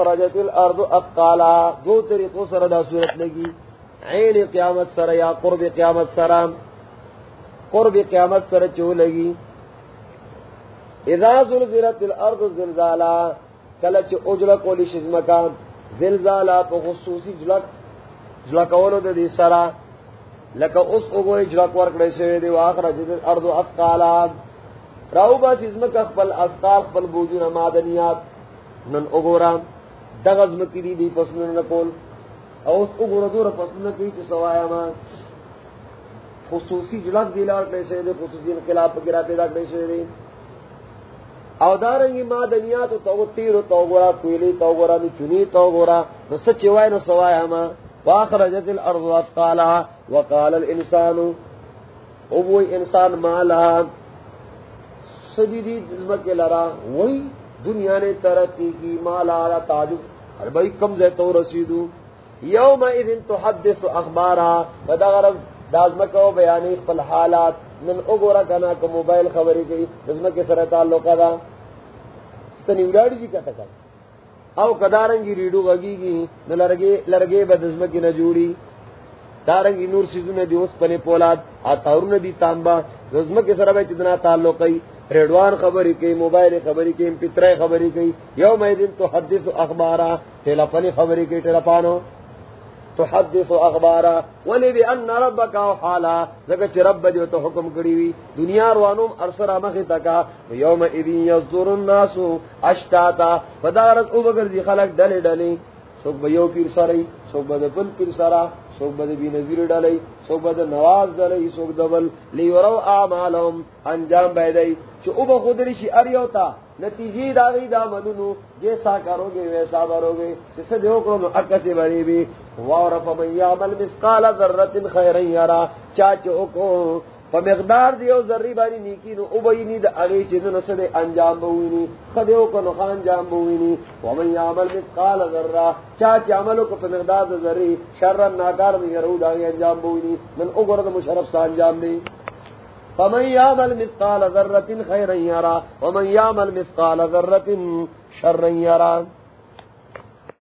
خرجت الارض اثقالا، دو طریقوں سر دا صورت لگی عین قیامت سر یا قرب قیامت سر قرب قیامت سر چو لگی اذا زلزلت الارض زلزالا کلچ اجلک ولی شزمکا زلزالا پا خصوصی جلک جلک ولو دا دی سرا۔ لکا اس اگوی جلک ورکڑی شوی دی، واخرجت الارض اثقالا۔ راو با شزمکا خپل اثقال خپل بوجون مادنیات۔ نن اگورام دغز مکری دی پسنن نکول او اس اگور دور پسنن کی چی سوایا ما. خصوصی جلد دی لار پیسے دے خصوصی انقلاب پر گرا پیدا پیسے دے او دارنگی ما دنیا تو تو تیر تو گورا، کویلی تو گورا نو چنی تو گورا. نو سچی وای نو سوایا ما. واخرجت الارض اثقالا وقال الانسان. او انسان مالا. سجدی جزمت کے لرا وہی دنیا نے ترقی کی، مال مالا تعجب۔ ارے بھائی، کم زے تو رسیدو۔ یوم اذن تحدث اخبارا۔ بدغرض دازمکو بیانی خپل حالات۔ من اگورا کنا کہ موبائل خبری گئی دزمک سر تعلق دا ستنی اڑاڑی جی کتا کتا۔ او کدارنگی ریڈو غگی گی۔ نلرگے لرگے بدزمکی نجوڑی دارنگی نور سیزو نے دیوس پنے پولاد۔ آتاورو ندی تانبا۔ دزمک سر بیچ دنا تعلقی ریڈوان خبری کی موبائل خبری کی پتر خبری کی یوم دن تو حدث اخبارا ٹیلا پنی خبری کی ٹیلا پانو تو حدث اخبارا، ولی بی ان ربکا حالا، زکر چی رب جو تو حکم کری وی، دنیا روانوم ارسر مخی تکا، یوم ایدین یزدور الناسو اشتاتا، فدارت او بگر دی خلق ڈلی ڈلی سوک بیو پیر سرائی، سوک بد پل پیر سرا، سوک بد بی نظیر ڈلی سوک بد نواز ڈلی سوک دبل لیورو آمالهم، انجام بیدئی چو او بخود رشی اریوتا نتیجی داغی دا منونو جیسا کرو گے ویسا برو گے جسے دیو کرو نو اکسی بری بھی وارف من یعمل مسقال ذرت خیرن یرا چاچو کو فمقدار دیو ذری باری نیکی نو او بینی دا اغی چیزو نسد انجام بوینی خدیو کو نو خان جام بوینی ومن یعمل مسقال ذرہ چاچ عملو کو فمقدار دا ذری شرن ناکار من یرہو دا انجام بوینی، من اگرد مشرف سا انجام دی۔ فمن يعمل مثقال ذره خيرا يرى ومن يعمل مثقال ذره شرا يرى.